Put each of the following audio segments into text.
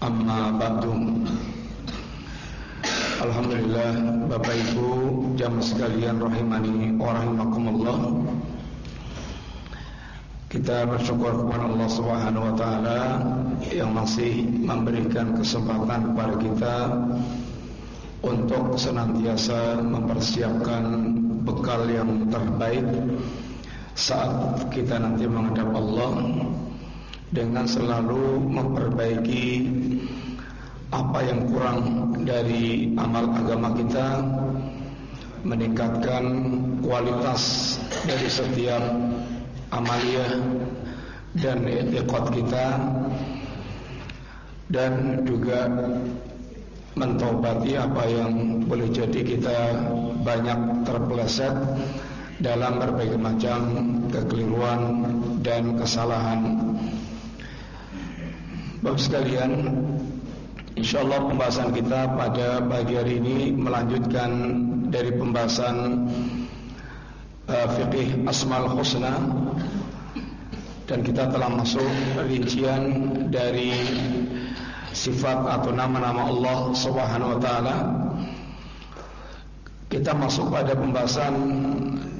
Amma ba'du Alhamdulillah Bapak Ibu jam sekalian rahimani wa rahimakumullah. Kita bersyukur kepada Allah Subhanahu wa taala yang masih memberikan kesempatan kepada kita untuk senantiasa mempersiapkan bekal yang terbaik saat kita nanti menghadap Allah dengan selalu memperbaiki apa yang kurang dari amal agama kita meningkatkan kualitas dari setiap amalia dan etikot kita dan juga mentobati apa yang boleh jadi kita banyak terpeleset dalam berbagai macam kekeliruan dan kesalahan Bapak sekalian, insyaallah pembahasan kita pada pagi hari ini melanjutkan dari pembahasan uh, fikih Asmaul Husna dan kita telah masuk rincian dari sifat atau nama-nama Allah Subhanahu wa taala. Kita masuk pada pembahasan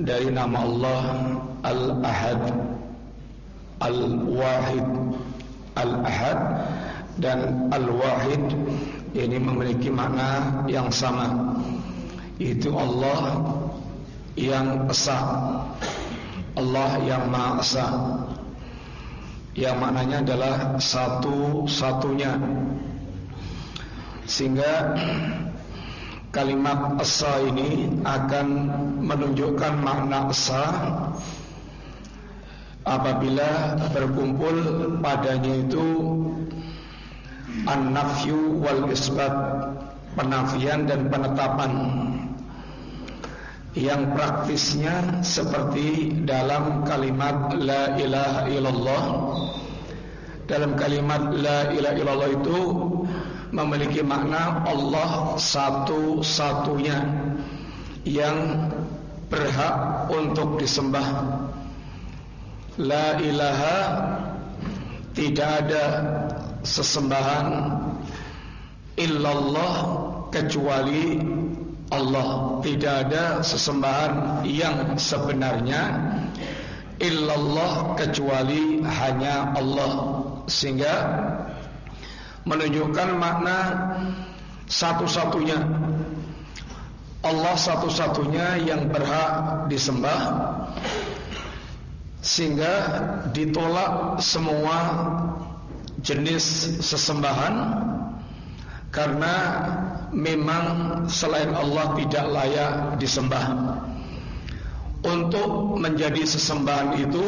dari nama Allah Al-Ahad Al-Wahid Al-Ahad dan Al-Wahid ini memiliki makna yang sama. Itu Allah yang esa. Allah yang maha esa. Yang maknanya adalah satu-satunya. Sehingga kalimat esa ini akan menunjukkan makna esa apabila berkumpul padanya itu an-nafyu wal isbat penafian dan penetapan. Yang praktisnya seperti dalam kalimat la ilaha illallah. Dalam kalimat la ilaha illallah itu memiliki makna Allah satu-satunya yang berhak untuk disembah La ilaha Tidak ada Sesembahan Illallah Kecuali Allah. Tidak ada sesembahan Yang sebenarnya Illallah Kecuali hanya Allah. Sehingga Menunjukkan makna Satu-satunya. Allah satu-satunya yang berhak disembah sehingga ditolak semua jenis sesembahan karena memang selain Allah tidak layak disembah. Untuk menjadi sesembahan itu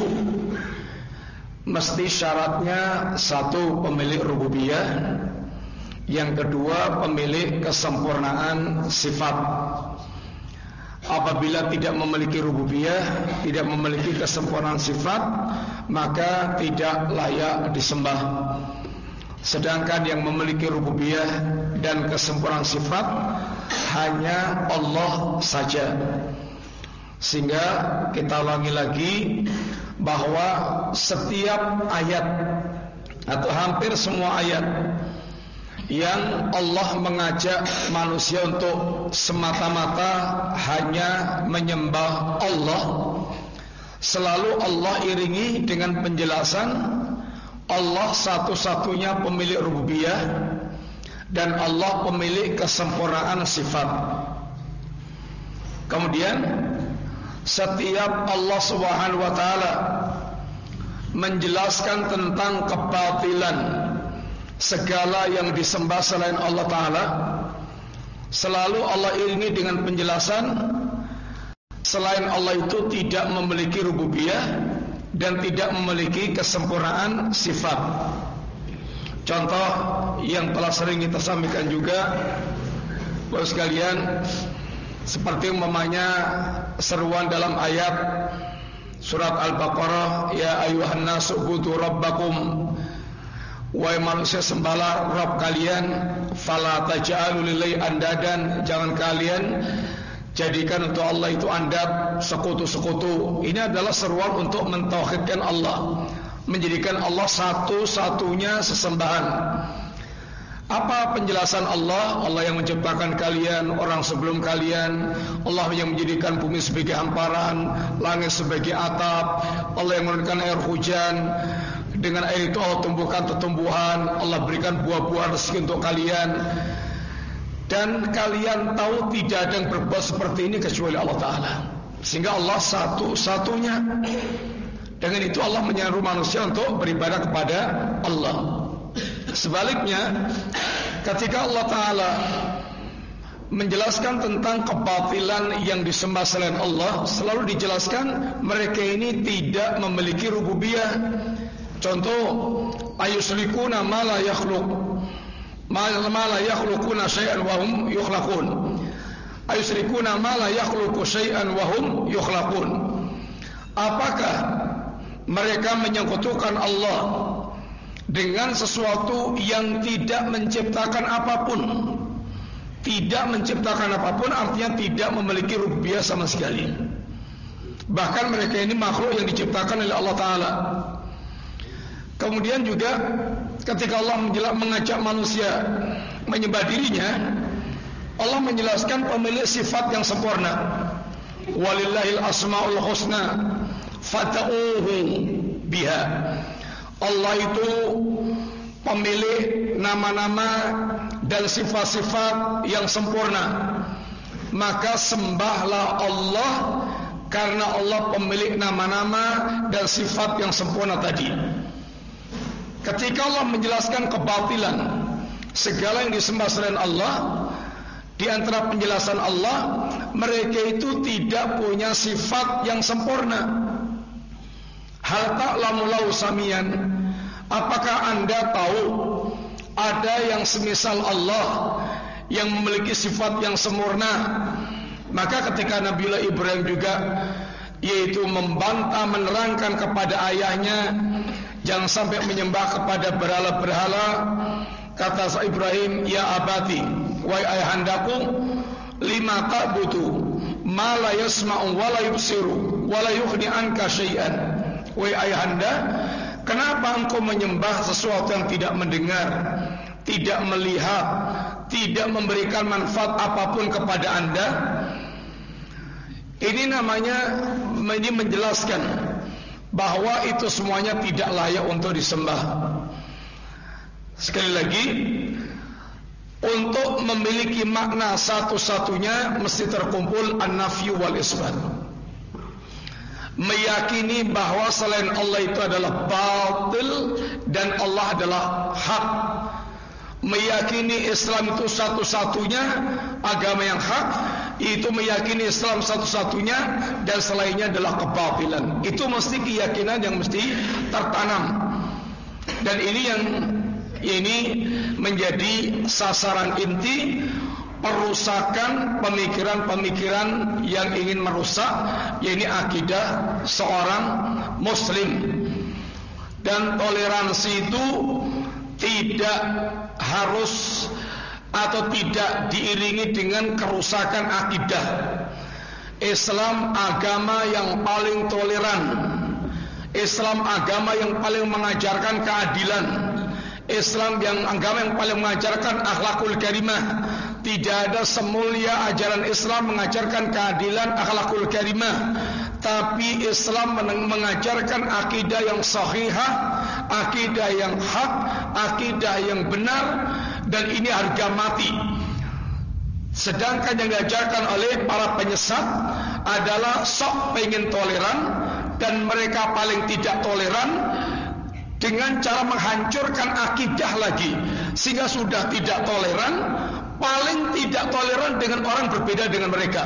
mesti syaratnya satu pemilik rububiyah, yang kedua pemilik kesempurnaan sifat apabila tidak memiliki rububiyah, tidak memiliki kesempurnaan sifat, maka tidak layak disembah. Sedangkan yang memiliki rububiyah dan kesempurnaan sifat hanya Allah saja. Sehingga kita ulangi lagi bahwa setiap ayat atau hampir semua ayat yang Allah mengajak manusia untuk semata-mata hanya menyembah Allah. Selalu Allah iringi dengan penjelasan Allah satu-satunya pemilik rububiyah dan Allah pemilik kesempurnaan sifat. Kemudian setiap Allah Subhanahu wa taala menjelaskan tentang kebatilan segala yang disembah selain Allah Ta'ala Selalu Allah iringi dengan penjelasan Selain Allah itu tidak memiliki rububiyah Dan tidak memiliki kesempurnaan sifat. Contoh yang telah sering kita sampaikan juga Bapak sekalian Seperti umpamanya seruan dalam ayat Surat Al-Baqarah Ya ayuhan nasu'budu rabbakum Wahai manusia sembahlah Rabb kalian Fala taja'alu lilai andadan. Jangan kalian Jadikan untuk Allah itu andab Sekutu-sekutu. Ini adalah seruan untuk mentauhidkan Allah. Menjadikan Allah satu-satunya sesembahan. Apa penjelasan Allah? Allah yang menciptakan kalian, orang sebelum kalian, Allah yang menjadikan bumi sebagai hamparan, langit sebagai atap, Allah yang menurunkan air hujan, dengan air itu Allah tumbuhkan tumbuhan, Allah berikan buah-buah rezeki untuk kalian. Dan kalian tahu tidak ada yang berbuat seperti ini kecuali Allah Ta'ala Sehingga Allah satu-satunya dengan itu Allah menyeru manusia untuk beribadah kepada Allah. Sebaliknya, ketika Allah Taala menjelaskan tentang kebatilan yang disembah selain Allah, selalu dijelaskan mereka ini tidak memiliki rububiyah. Contoh, ayusrikuna ma la yakhluq ma la yakhluquna syai'an wa hum yukhlaqun. Ayusrikuna ma la yakhluqu syai'an wa hum yukhlaqun. Apakah mereka menyekutukan Allah dengan sesuatu yang tidak menciptakan apa pun. Tidak menciptakan apa pun artinya tidak memiliki rupiah sama sekali. Bahkan mereka ini makhluk yang diciptakan oleh Allah Taala. Kemudian juga ketika Allah mengajak manusia menyembah dirinya, Allah menjelaskan pemilik sifat yang sempurna. Walillahil asmaul husna fata'uhu biha. Allah itu pemilik nama-nama dan sifat-sifat yang sempurna. Maka sembahlah Allah karena Allah pemilik nama-nama dan sifat yang sempurna tadi ketika Allah menjelaskan kebatilan segala yang disembah selain Allah di antara penjelasan Allah mereka itu tidak punya sifat yang sempurna. Hal ta'lamu samian. Apakah anda tahu Ada yang semisal Allah Yang memiliki sifat yang sempurna? Maka ketika Nabiullah Ibrahim juga Yaitu membantah menerangkan kepada ayahnya Jangan sampai menyembah kepada berhala-berhala Kata Ibrahim Ya abati Wai ayahandaku Lima tak butuh. Ma la yasma'u wa la yubsiru Wa la yukhni anka syai'an. Ayahanda Kenapa engkau menyembah sesuatu yang tidak mendengar Tidak melihat Tidak memberikan manfaat apa pun kepada anda? Ini namanya Ini menjelaskan Bahawa itu semuanya tidak layak untuk disembah. Sekali lagi Untuk memiliki makna satu-satunya Mesti terkumpul An-Nafyu wal-Isbat meyakini bahawa selain Allah itu adalah batil dan Allah adalah hak. Meyakini Islam itu satu-satunya agama yang hak itu meyakini Islam satu-satunya dan selainnya adalah kebatilan itu mesti keyakinan yang mesti tertanam. Dan ini yang ini menjadi sasaran inti perusakan pemikiran-pemikiran yang ingin merusak yakni akidah seorang muslim. Dan toleransi itu tidak harus atau tidak diiringi dengan kerusakan akidah. Islam agama yang paling toleran. Islam agama yang paling mengajarkan keadilan. Islam yang agama yang paling mengajarkan akhlakul karimah. Tidak ada semulia ajaran Islam mengajarkan keadilan akhlakul karimah. Tapi Islam mengajarkan akidah yang sahihah akidah yang hak akidah yang benar dan ini harga mati sedangkan yang diajarkan oleh para penyesat adalah sok pengen toleran dan mereka paling tidak toleran dengan cara menghancurkan akidah lagi sehingga sudah tidak toleran paling tidak toleran dengan orang berbeda dengan mereka.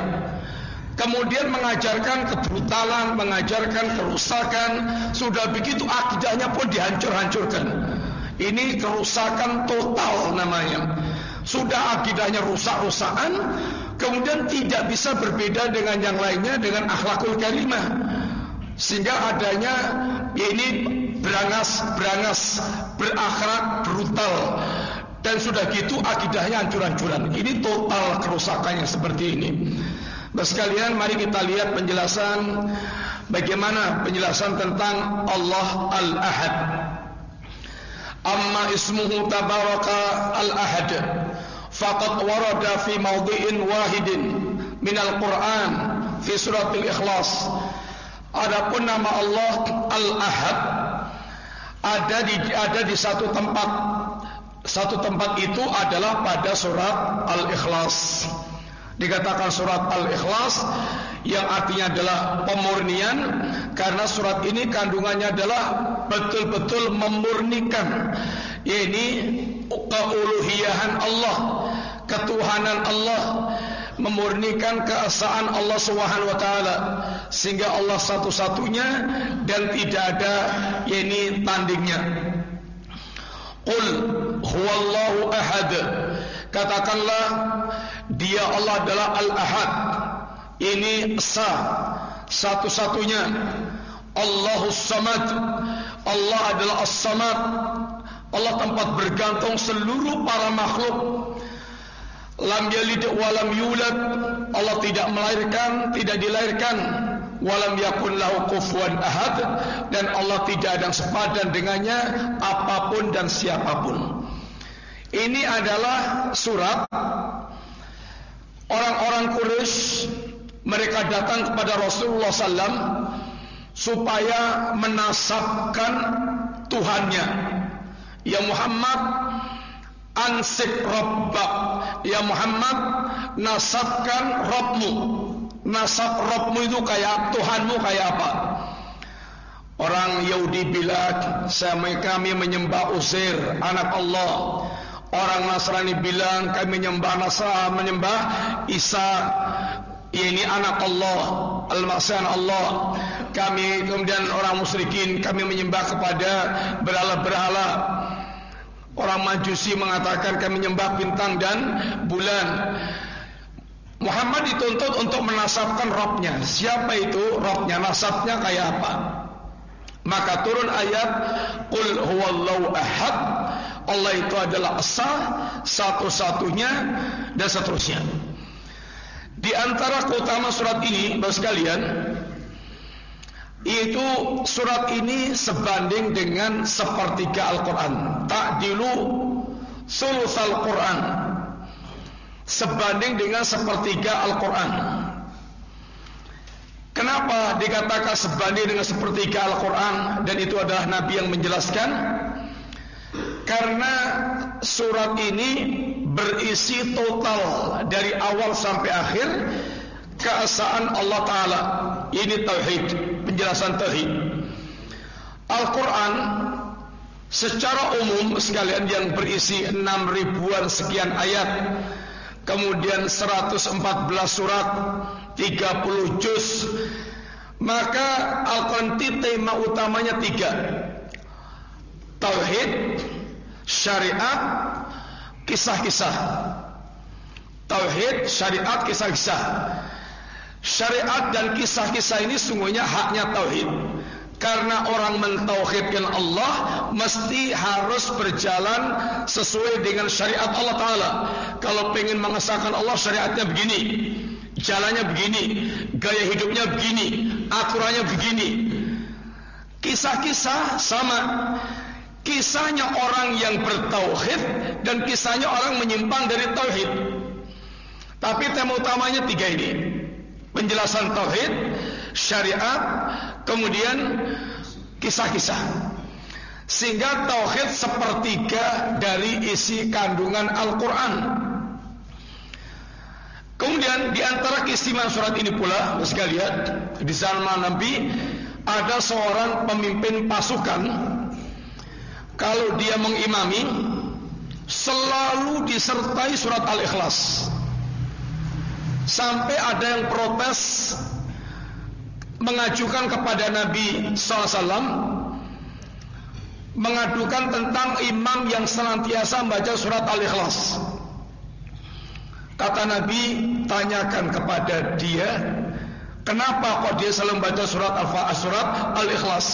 Kemudian mengajarkan kebrutalan, mengajarkan kerusakan, sudah begitu akidahnya pun dihancur-hancurkan. Ini kerusakan total namanya. Sudah akidahnya rusak-rusakan, kemudian tidak bisa berbeda dengan yang lainnya dengan akhlakul karimah. Sehingga adanya ini berangas-berangas, berakhlak brutal dan sudah gitu akidahnya hancur-hancuran. Ini total kerusakannya seperti ini. Nah sekalian mari kita lihat penjelasan bagaimana penjelasan tentang Allah Al-Ahad. Amma ismuhu tabaraka al-ahad faqad warada fi mawdi'in wahidin min al-Qur'an fi surat al-Ikhlas. Adapun nama Allah Al-Ahad ada di ada di satu tempat. Satu tempat itu adalah pada surat Al-Ikhlas. Dikatakan surat Al-Ikhlas yang artinya adalah pemurnian karena surat ini kandungannya adalah betul-betul memurnikan ini keuluhiyahan Allah, ketuhanan Allah, memurnikan keesaan Allah Subhanahu wa taala sehingga Allah satu-satunya dan tidak ada ini tandingnya. Qul huwallahu ahad. Katakanlah dia Allah adalah Al-Ahad. Ini esa satu-satunya. Allahus Samad. Allah adalah As-Samad. Allah tempat bergantung seluruh para makhluk. Lam yalid wa lam yulad. Allah tidak melahirkan, tidak dilahirkan. Walam yakun lahu kufuwan ahad dan Allah tidak ada sepadan dengannya apa pun dan siapa pun. Ini adalah surat orang-orang Quraisy mereka datang kepada Rasulullah SAW supaya menasabkan Tuhannya. Ya Muhammad, ansik Rabbak. Ya Muhammad, nasabkan Rabbmu. Nasab Rabbmu itu kayak Tuhanmu kayak apa? Orang Yahudi bilang, kami menyembah Uzair, anak Allah. Orang Nasrani bilang kami menyembah Nasra, menyembah Isa. Ini anak Allah, al-Masyan Allah. Kami kemudian orang musyrikin kami menyembah kepada berhala-berhala. Orang Majusi mengatakan kami menyembah bintang dan bulan. Muhammad dituntut untuk menasabkan Robnya. Siapa itu Robnya? Nasabnya kayak apa? Maka turun ayat Qul huwallahu ahad Allah itu adalah esa Satu-satunya Dan seterusnya Di antara keutamaan surat ini Bapak sekalian Itu surat ini Sebanding dengan Sepertiga Al-Quran Tak dilu Sulus Al-Quran Sebanding dengan Sepertiga Al-Quran Kenapa dikatakan sebanding dengan sepertiga Al-Quran dan itu adalah Nabi yang menjelaskan? Karena surat ini berisi total dari awal sampai akhir keesaan Allah Ta'ala. Ini Tauhid, penjelasan Tauhid. Al-Quran secara umum sekalian yang berisi 6 ribuan sekian ayat kemudian 114 surat 30 juz maka Al-Quran tema utamanya tiga. Tauhid Syariat Kisah-kisah. Tauhid, syariat, kisah-kisah Syariat dan kisah-kisah ini sungguhnya haknya Tauhid Karena orang mentauhidkan Allah Mesti harus berjalan Sesuai dengan syariat Allah Ta'ala Kalau pengen mengesahkan Allah syariatnya begini Jalannya begini, gaya hidupnya begini, aturannya begini. Kisah-kisah sama. Kisahnya orang yang bertauhid dan kisahnya orang menyimpang dari tauhid. Tapi tema utamanya tiga ini. Penjelasan tauhid, syariat, kemudian kisah-kisah. Sehingga tauhid sepertiga dari isi kandungan Al-Quran. Kemudian di antara keistimewaan surat ini pula, sekalian, di zaman Nabi ada seorang pemimpin pasukan kalau dia mengimami selalu disertai surat Al-Ikhlas. Sampai ada yang protes mengajukan kepada Nabi SAW mengadukan tentang imam yang senantiasa membaca surat Al-Ikhlas. Kata Nabi, tanyakan kepada dia, kenapa kok dia selalu membaca surat Al-Fatihah, surat Al-Ikhlas?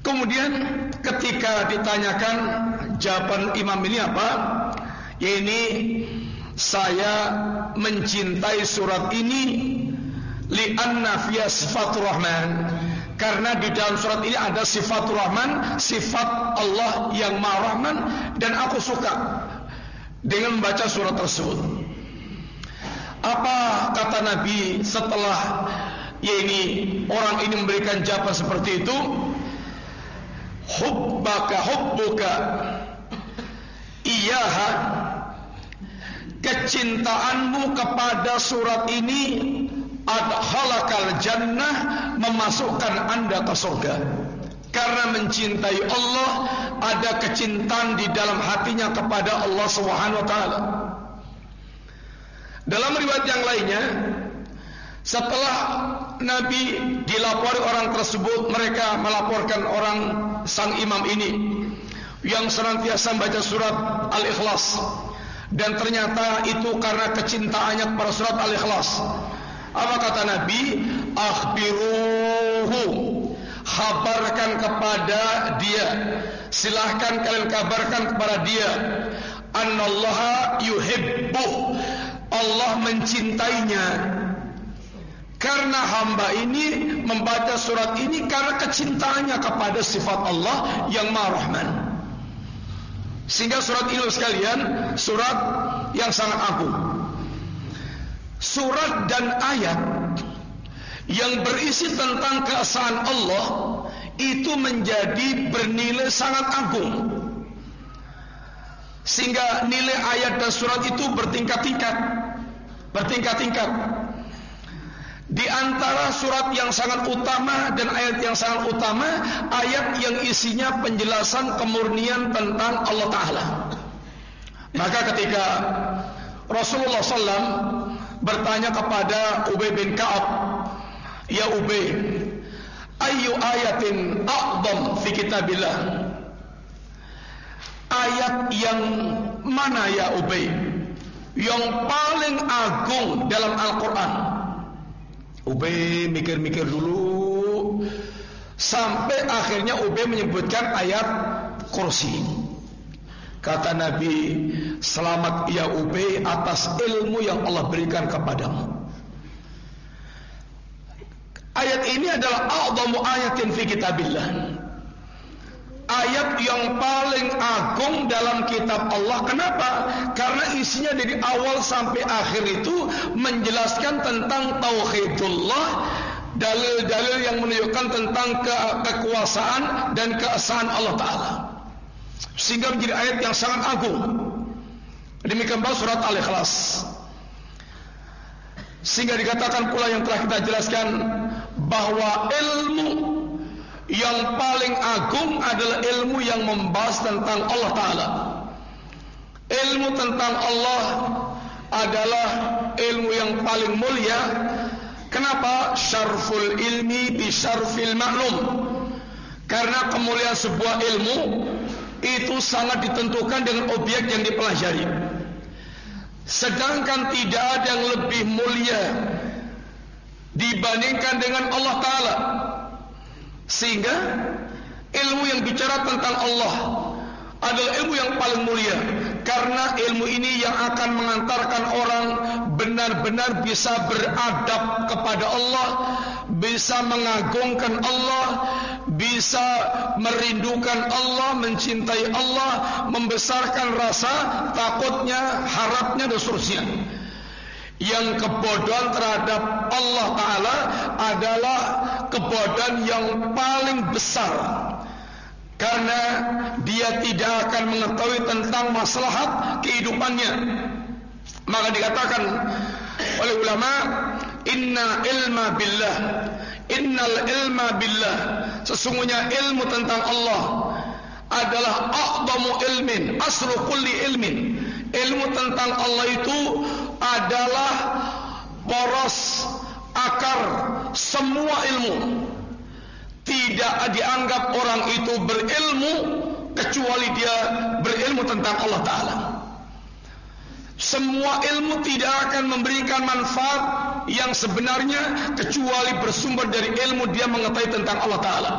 Kemudian ketika ditanyakan jawaban imam ini apa? Ya ini saya mencintai surat ini li'anna fiya sifatur rahman. Karena di dalam surat ini ada sifat rahman sifat Allah yang maha rahman dan aku suka dengan membaca surat tersebut. Apa kata Nabi setelah ya ini orang ini memberikan jawaban seperti itu? Hubbaka hubbuka. Iyaha kecintaanmu kepada surat ini adhalakal jannah memasukkan anda ke surga. Karena mencintai Allah ada kecintaan di dalam hatinya kepada Allah Subhanahu wa taala. Dalam riwayat yang lainnya setelah Nabi dilapori orang tersebut mereka melaporkan orang sang imam ini yang senantiasa membaca surat Al-Ikhlas dan ternyata itu karena kecintaannya kepada surat Al-Ikhlas apa kata Nabi? Akhbiruhu. Khabarkan kepada dia. Silahkan kalian kabarkan kepada dia. Anallaha yuhibbu. Allah mencintainya. Karena hamba ini membaca surat ini karena kecintaannya kepada sifat Allah yang Maha Rahman. Sehingga surat ini sekalian surat yang sangat agung. Surat dan ayat yang berisi tentang keesaan Allah itu menjadi bernilai sangat agung. Sehingga nilai ayat dan surat itu bertingkat-tingkat. Bertingkat-tingkat di antara surat yang sangat utama dan ayat yang sangat utama ayat yang isinya penjelasan kemurnian tentang Allah Ta'ala maka ketika Rasulullah SAW bertanya kepada Ubay bin Ka'ab, "Ya Ubay, ayu ayatin a'dham fi kitabillah?" Ayat yang mana ya Ubay? Yang paling agung dalam Al-Qur'an. Ubay mikir-mikir dulu sampai akhirnya Ubay menyebutkan ayat kursi. Kata Nabi, selamat ya Ubay atas ilmu yang Allah berikan kepadamu. Ayat ini adalah a'zamu ayatin fi kitabillah. Ayat yang paling agung dalam kitab Allah. Kenapa? Karena isinya dari awal sampai akhir itu menjelaskan tentang tauhidullah, dalil-dalil yang menunjukkan tentang ke kekuasaan dan keesaan Allah Taala sehingga menjadi ayat yang sangat agung. Demikian pula surat Al-Ikhlas. Sehingga dikatakan pula yang telah kita jelaskan bahwa ilmu yang paling agung adalah ilmu yang membahas tentang Allah Taala. Ilmu tentang Allah adalah ilmu yang paling mulia. Kenapa? Syarful ilmi bi syarfil maklum. Karena kemuliaan sebuah ilmu itu sangat ditentukan dengan objek yang dipelajari. Sedangkan tidak ada yang lebih mulia dibandingkan dengan Allah Ta'ala. Sehingga ilmu yang bicara tentang Allah adalah ilmu yang paling mulia. Karena ilmu ini yang akan mengantarkan orang benar-benar bisa beradab kepada Allah, bisa mengagungkan Allah, bisa merindukan Allah, mencintai Allah, membesarkan rasa takutnya, harapnya dan seterusnya. Yang kebodohan terhadap Allah Ta'ala adalah kebodohan yang paling besar. Karena dia tidak akan mengetahui tentang maslahat kehidupannya. Maka dikatakan oleh ulama, Inna ilma billah Innal ilma billah Sesungguhnya ilmu tentang Allah Adalah a'zamu ilmin Asru kulli ilmin Ilmu tentang Allah itu Adalah Poros Akar Semua ilmu tidak dianggap orang itu berilmu kecuali dia berilmu tentang Allah Ta'ala. Semua ilmu tidak akan memberikan manfaat yang sebenarnya kecuali bersumber dari ilmu dia mengetahui tentang Allah Ta'ala.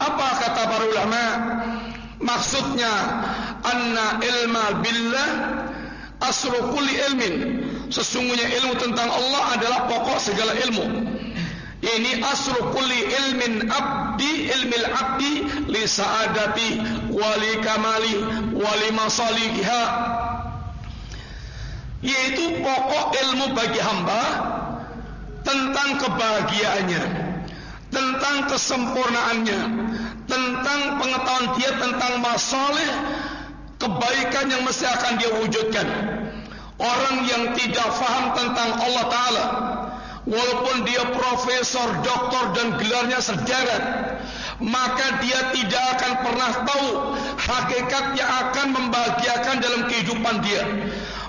Apa kata para ulama? Maksudnya anna ilma billah asru kulli ilmin. Sesungguhnya ilmu tentang Allah adalah pokok segala ilmu. Ini asru kulli ilmin abdi ilmil abdi li sa'adati wali kamali wali masaliha yaitu pokok ilmu bagi hamba tentang kebahagiaannya tentang kesempurnaannya tentang pengetahuan dia tentang masalah kebaikan yang mesti akan dia wujudkan. Orang yang tidak faham tentang Allah Ta'ala walaupun dia profesor, doktor dan gelarnya sederet maka dia tidak akan pernah tahu hakikat yang akan membahagiakan dalam kehidupan dia.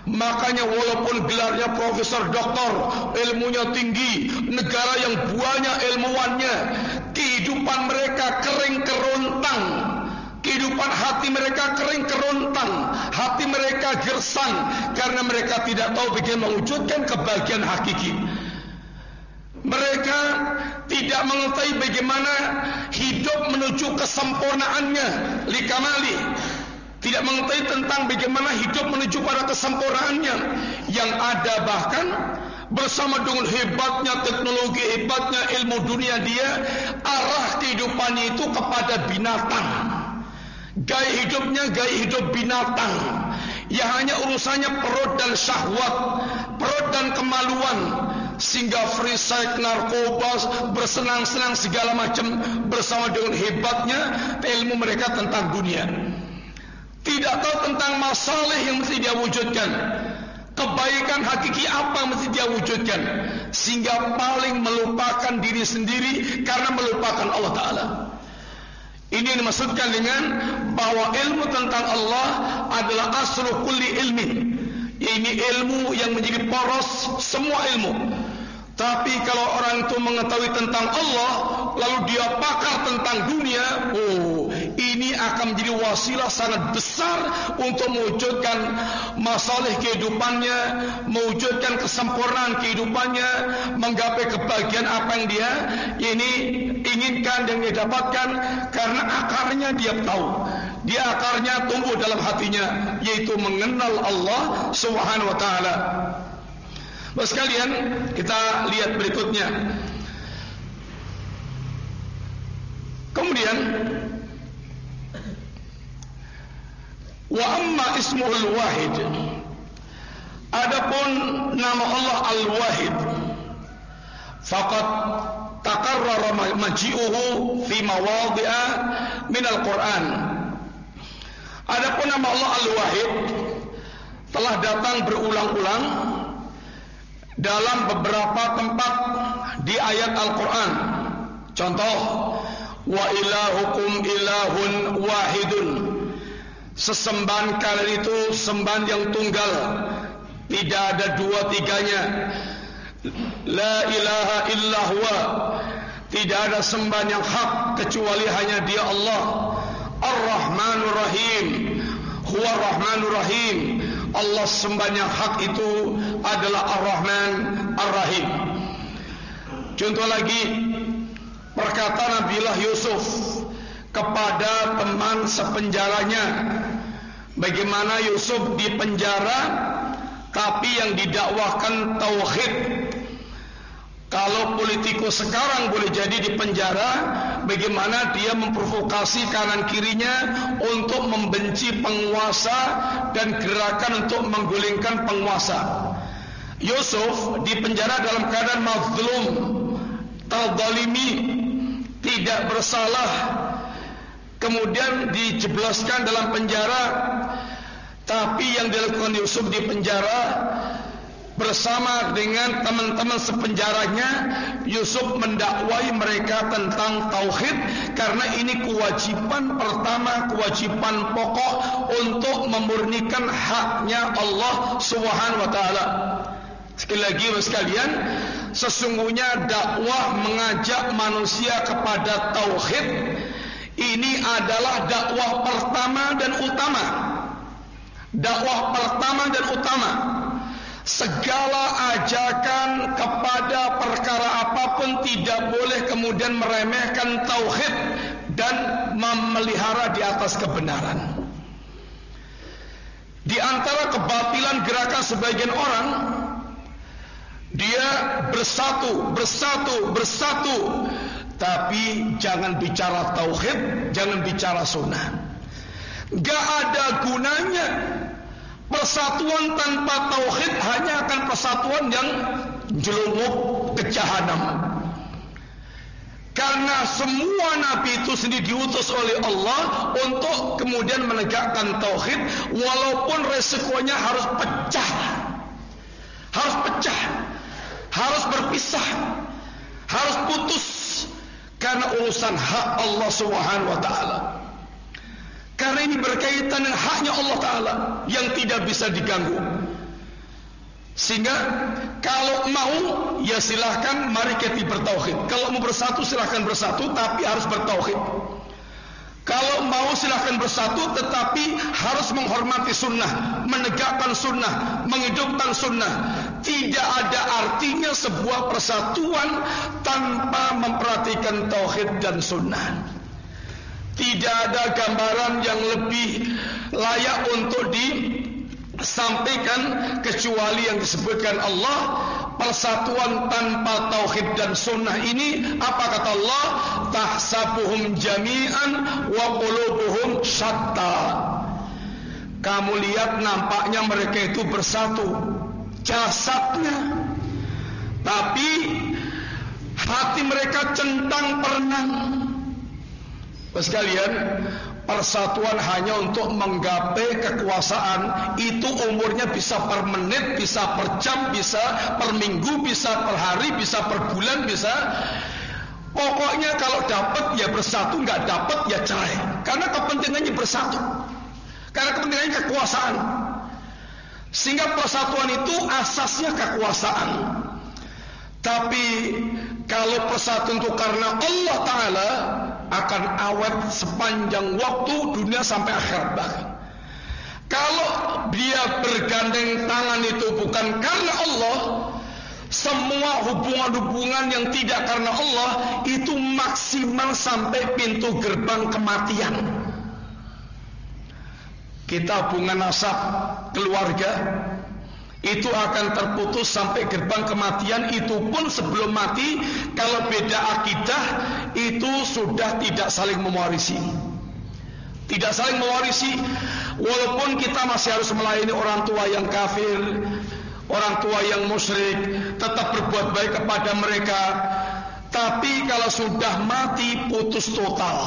Makanya walaupun gelarnya profesor doktor ilmunya tinggi negara yang banyak ilmuwannya kehidupan mereka kering kerontang kehidupan hati mereka kering kerontang hati mereka gersang karena mereka tidak tahu bagaimana mewujudkan kebahagiaan hakiki. Mereka tidak mengetahui bagaimana hidup menuju kesempurnaannya. Likamali tidak mengetahui tentang bagaimana hidup menuju pada kesempurnaannya. Yang ada bahkan bersama dengan hebatnya teknologi hebatnya ilmu dunia dia arah kehidupannya itu kepada binatang gaya hidupnya gaya hidup binatang yang hanya urusannya perut dan syahwat perut dan kemaluan sehingga free sex, narkoba, bersenang-senang segala macam bersama dengan hebatnya ilmu mereka tentang dunia. Tidak tahu tentang masalah yang mesti dia wujudkan. Kebaikan hakiki apa yang mesti dia wujudkan. Sehingga paling melupakan diri sendiri karena melupakan Allah Ta'ala. Ini dimaksudkan dengan bahwa ilmu tentang Allah adalah asru kulli ilmi. Ini ilmu yang menjadi poros semua ilmu. Tapi kalau orang itu mengetahui tentang Allah lalu dia pakar tentang dunia, oh, ini akan menjadi wasilah sangat besar untuk mewujudkan masalah kehidupannya, mewujudkan kesempurnaan kehidupannya, menggapai kebahagiaan apa yang dia ini inginkan dan dia dapatkan karena akarnya dia tahu. Dia akarnya tumbuh dalam hatinya yaitu mengenal Allah Subhanahu wa taala. Bapak sekalian, kita lihat berikutnya. Kemudian wa amma ismuhul wahid adapun nama Allah al-wahid faqad taqarrara maji'uhu fi mawadhi'a min al-Qur'an adapun nama Allah al-wahid telah datang berulang-ulang dalam beberapa tempat di ayat Al-Quran. Contoh, wa ilahukum ilahun wahidun. Sesembahan kalian itu sembahan yang tunggal, tidak ada dua tiganya. La ilaha illahwa. Tidak ada sembahan yang hak kecuali hanya Dia Allah. Ar-Rahmanur Rahim. Huwa Rahmanur Rahim. Allah sembahan yang hak itu adalah Ar-Rahman Ar-Rahim. Contoh lagi perkataan Nabiullah Yusuf kepada teman sepenjaranya. Bagaimana Yusuf di penjara tapi yang didakwahkan tauhid kalau politikus sekarang boleh jadi di penjara, bagaimana dia memprovokasi kanan kirinya untuk membenci penguasa dan gerakan untuk menggulingkan penguasa. Yusuf di penjara dalam keadaan mazlum, terdalimi, tidak bersalah, kemudian dijebloskan dalam penjara. Tapi yang dilakukan Yusuf di penjara bersama dengan teman-teman sepenjaranya Yusuf mendakwai mereka tentang tauhid karena ini kewajiban pertama kewajiban pokok untuk memurnikan haknya Allah Subhanahu wa taala Sekali lagi sekalian, sesungguhnya dakwah mengajak manusia kepada tauhid ini adalah dakwah pertama dan utama. Dakwah pertama dan utama. Segala ajakan kepada perkara apapun tidak boleh kemudian meremehkan tauhid dan memelihara di atas kebenaran. Di antara kebatilan gerakan sebagian orang dia bersatu, bersatu, bersatu. Tapi jangan bicara tauhid, jangan bicara sunnah. Gak ada gunanya persatuan tanpa tauhid hanya akan persatuan yang jelungup ke jahanam. Karena semua nabi itu sendiri diutus oleh Allah untuk kemudian menegakkan tauhid walaupun resikonya harus pecah. Harus pecah harus berpisah, harus putus karena urusan hak Allah Subhanahu wa taala. Karena ini berkaitan dengan haknya Allah taala yang tidak bisa diganggu. Sehingga kalau mau ya silahkan mari kita bertauhid. Kalau mau bersatu silahkan bersatu tapi harus bertauhid. Kalau mau silahkan bersatu tetapi harus menghormati sunnah, menegakkan sunnah, menghidupkan sunnah. Tidak ada artinya sebuah persatuan tanpa memperhatikan tauhid dan sunnah. Tidak ada gambaran yang lebih layak untuk disampaikan kecuali yang disebutkan Allah persatuan tanpa tauhid dan sunnah ini apa kata Allah? Tahsabuhum jami'an wa qulubuhum syatta. Kamu lihat nampaknya mereka itu bersatu jasadnya. Tapi hati mereka centang perenang. Sekalian persatuan hanya untuk menggapai kekuasaan itu umurnya bisa per menit, bisa per jam, bisa per minggu, bisa per hari, bisa per bulan, bisa pokoknya kalau dapat ya bersatu, nggak dapat ya cerai. Karena kepentingannya bersatu. Karena kepentingannya kekuasaan. Sehingga persatuan itu asasnya kekuasaan. Tapi kalau persatuan itu karena Allah Ta'ala akan awet sepanjang waktu dunia sampai akhirat bahkan. Kalau dia bergandeng tangan itu bukan karena Allah, semua hubungan-hubungan yang tidak karena Allah itu maksimal sampai pintu gerbang kematian. Kita hubungan nasab keluarga itu akan terputus sampai gerbang kematian itu pun sebelum mati. Kalau beda akidah itu sudah tidak saling mewarisi. Tidak saling mewarisi. Walaupun kita masih harus melayani orang tua yang kafir orang tua yang musyrik tetap berbuat baik kepada mereka. Tapi kalau sudah mati putus total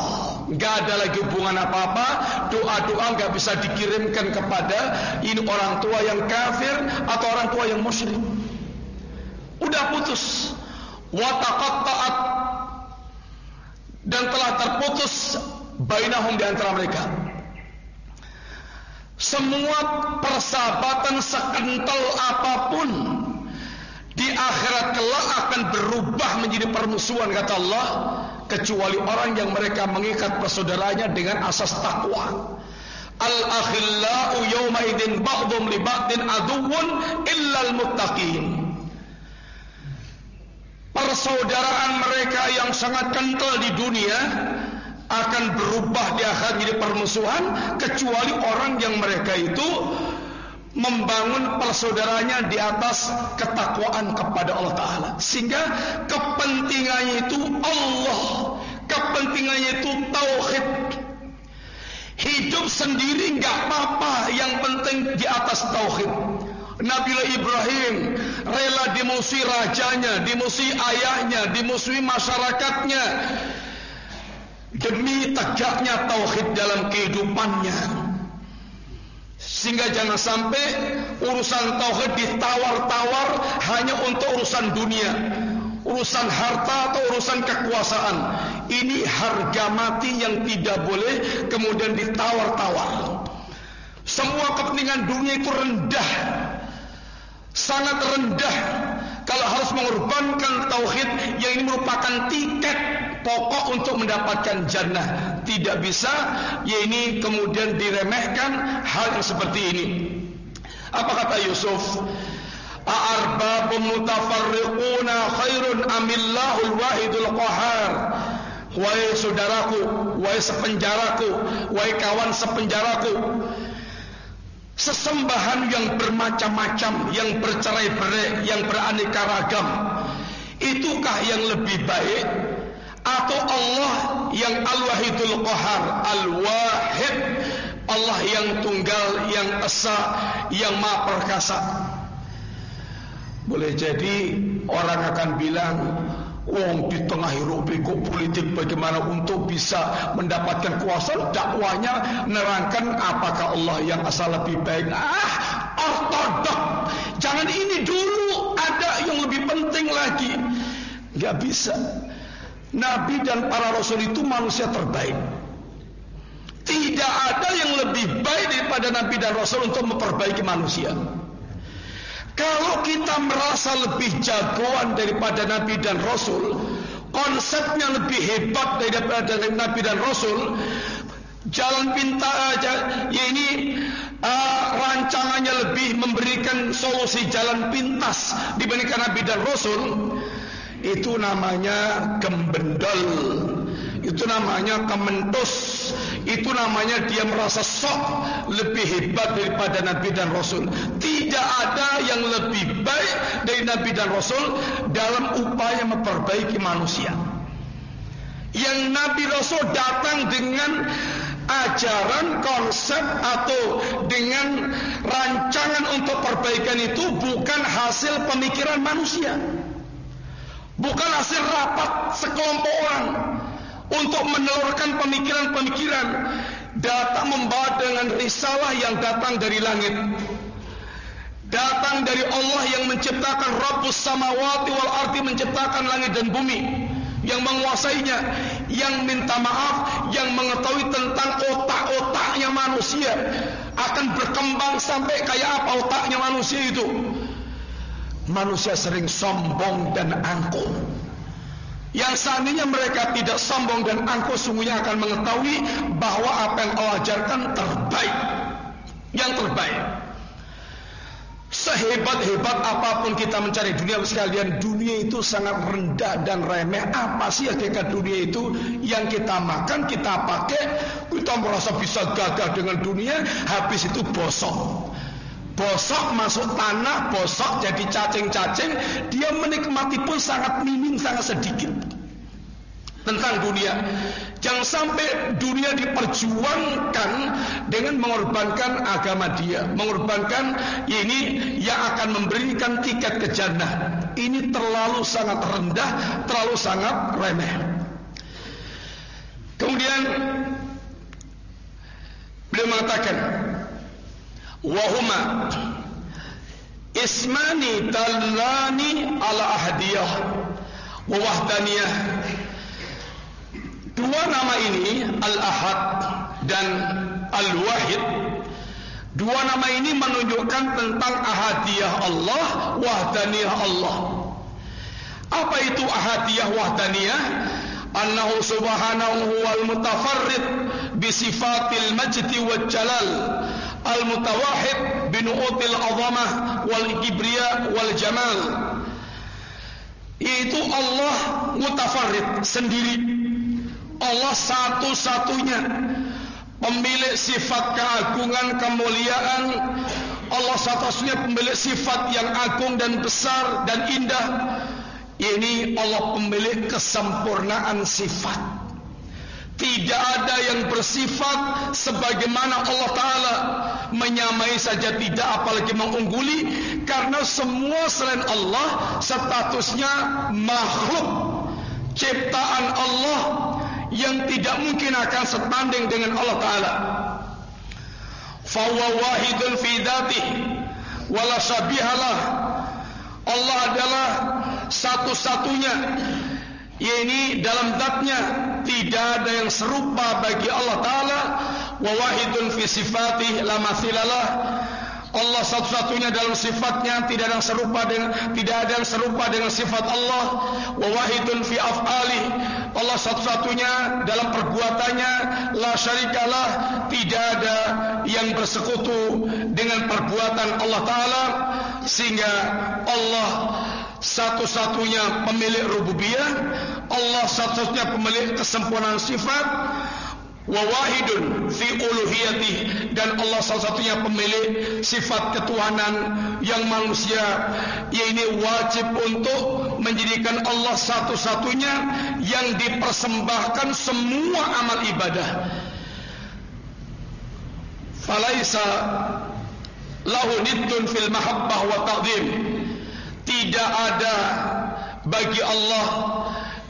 nggak ada lagi hubungan apa-apa doa-doa nggak bisa dikirimkan kepada ini orang tua yang kafir atau orang tua yang musyrik. Udah putus. Wataqatta'at. Dan telah terputus bainahum di antara mereka. Semua persahabatan sekental apa pun di akhirat kelak akan berubah menjadi permusuhan kata Allah kecuali orang yang mereka mengikat persaudaranya dengan asas takwa. Al akhillau yawma idzin ba'dhum li ba'din aduwwun muttaqin. Persaudaraan mereka yang sangat kental di dunia akan berubah di akhirat menjadi permusuhan kecuali orang yang mereka itu membangun persaudaranya di atas ketakwaan kepada Allah Ta'ala. Sehingga kepentingannya itu Allah. Kepentingannya itu tauhid. Hidup sendiri nggak apa-apa. Yang penting di atas tauhid. Nabi Ibrahim rela dimusuhi rajanya dimusuhi ayahnya dimusuhi masyarakatnya. Demi tegaknya tauhid dalam kehidupannya sehingga jangan sampai urusan tauhid ditawar-tawar hanya untuk urusan dunia, urusan harta atau urusan kekuasaan. Ini harga mati yang tidak boleh kemudian ditawar-tawar. Semua kepentingan dunia itu rendah. Sangat rendah. Kalau harus mengorbankan tauhid yang ini merupakan tiket pokok untuk mendapatkan jannah. Tidak bisa ya ini kemudian diremehkan hal yang seperti ini. Apa kata Yusuf? A'arbabun mutafarriquna khairun amillahul wahidul qahar Wahai saudaraku, wahai sepenjaraku, wahai kawan sepenjaraku Sesembahan yang bermacam-macam, yang bercerai-berai, yang beraneka ragam. Itukah yang lebih baik? Atau Allah yang Al-Wahidul Qahar Al-Wahid? Allah yang tunggal, yang esa, yang maha perkasa. Boleh jadi orang akan bilang Wong di tengah hiruk pikuk politik bagaimana untuk bisa mendapatkan kuasa? Dakwanya nerangkan apakah Allah yang asal lebih baik. Ah ortodok. Jangan ini dulu ada yang lebih penting lagi. Nggak bisa. Nabi dan para Rasul itu manusia terbaik. Tidak ada yang lebih baik daripada Nabi dan Rasul untuk memperbaiki manusia kalau kita merasa lebih jagoan daripada Nabi dan Rasul, konsepnya lebih hebat daripada Nabi dan Rasul, jalan pinta aja, ya ini uh, rancangannya lebih memberikan solusi jalan pintas dibandingkan Nabi dan Rasul, itu namanya gembendol, itu namanya kementus itu namanya dia merasa sok lebih hebat daripada Nabi dan Rasul. Tidak ada yang lebih baik dari Nabi dan Rasul dalam upaya memperbaiki manusia. Yang Nabi Rasul datang dengan ajaran, konsep atau dengan rancangan untuk perbaikan itu bukan hasil pemikiran manusia. Bukan hasil rapat sekelompok orang untuk menelurkan pemikiran-pemikiran datang membawa dengan risalah yang datang dari langit. Datang dari Allah yang menciptakan Rabbus samawati wal ardi menciptakan langit dan bumi yang menguasainya yang minta maaf yang mengetahui tentang otak-otaknya manusia akan berkembang sampai kayak apa otaknya manusia itu. Manusia sering sombong dan angkuh yang seandainya mereka tidak sombong dan angkuh sungguhnya akan mengetahui bahwa apa yang Allah ajarkan terbaik. Yang terbaik. Sehebat-hebat apa pun kita mencari dunia sekalian, dunia itu sangat rendah dan remeh. Apa sih hakikat dunia itu yang kita makan, kita pakai, kita merasa bisa gagah dengan dunia, habis itu bosok. Bosok masuk tanah, bosok jadi cacing-cacing, dia menikmati pun sangat minim, sangat sedikit. Tentang dunia, jangan sampai dunia diperjuangkan dengan mengorbankan agama dia, mengorbankan ini yang akan memberikan tiket ke jannah. Ini terlalu sangat rendah, terlalu sangat remeh. Kemudian beliau mengatakan, wahuma. Ismani dallani ala ahdiyah. Wa dua nama ini al-ahad dan al-wahid dua nama ini menunjukkan tentang ahadiyah Allah wahdaniyah Allah. Apa itu ahadiyah wahdaniyah? Annahu subhanahu wal mutafarrid bi sifatil majdi wal jalal al-mutawahid binu'util azamah wal kibriya wal jamal. Itu Allah mutafarid sendiri. Allah satu-satunya. Pemilik sifat keagungan kemuliaan. Allah satu-satunya pemilik sifat yang agung dan besar dan indah. Ini Allah pemilik kesempurnaan sifat tidak ada yang bersifat sebagaimana Allah Ta'ala menyamai saja tidak apalagi mengungguli. Karena semua selain Allah statusnya makhluk. Ciptaan Allah yang tidak mungkin akan setanding dengan Allah Ta'ala. Fawa wahidun fi dhatih wala syabihalah Allah adalah satu-satunya ini dalam zatnya tidak ada yang serupa bagi Allah Ta'ala. Wa wahidun fi sifatih la mathilalah. Allah satu-satunya dalam sifatnya tidak ada yang serupa dengan tidak ada yang serupa dengan sifat Allah. Wa wahidun fi af'ali Allah satu-satunya dalam perbuatannya la syarikalah. Tidak ada yang bersekutu dengan perbuatan Allah taala. Sehingga Allah satu-satunya pemilik rububiyah Allah satu-satunya pemilik kesempurnaan sifat wa wahidun fi uluhiyati dan Allah salah satunya pemilik sifat ketuhanan yang manusia. Ini wajib untuk menjadikan Allah satu-satunya yang dipersembahkan semua amal ibadah. Falaisa lahu niddun fil mahabbah wa ta'zim tidak ada bagi Allah